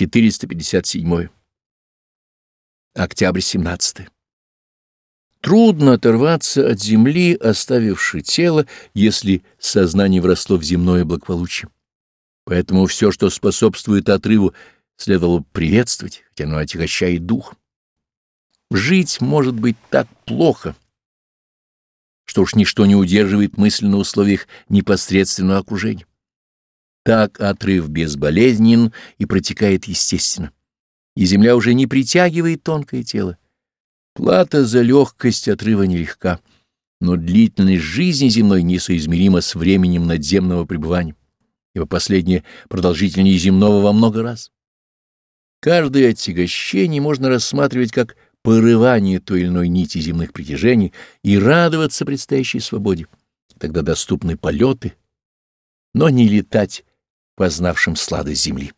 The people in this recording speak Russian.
457. Октябрь 17. Трудно оторваться от земли, оставивши тело, если сознание вросло в земное благополучие. Поэтому все, что способствует отрыву, следовало приветствовать, хотя оно отягощает дух. Жить может быть так плохо, что уж ничто не удерживает мысль на условиях непосредственного окружения. Так отрыв безболезнен и протекает естественно, и земля уже не притягивает тонкое тело. Плата за легкость отрыва нелегка, но длительность жизни земной несоизмерима с временем надземного пребывания, ибо последнее продолжительнее земного во много раз. Каждое отягощение можно рассматривать как порывание той или иной нити земных притяжений и радоваться предстоящей свободе. Тогда доступны полеты, но не летать, познавшим сладость земли.